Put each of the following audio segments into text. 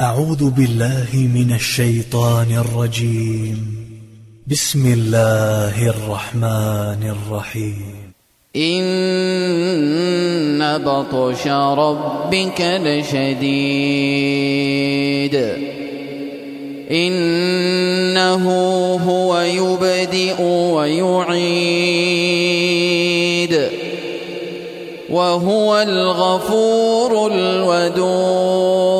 أعوذ بالله من الشيطان الرجيم. بسم الله الرحمن الرحيم. إن بطش ربك لشديد. إنه هو يبدئ ويعيد. وهو الغفور الودود.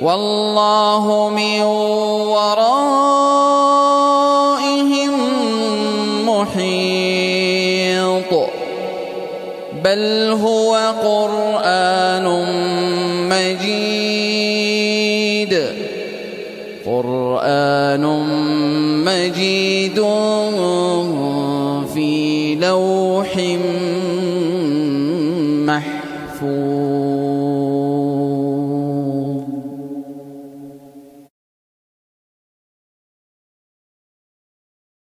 والله من ورائهم محيط. بل هو قرآن مجيد. قرآن مجيد في لوح محفوظ.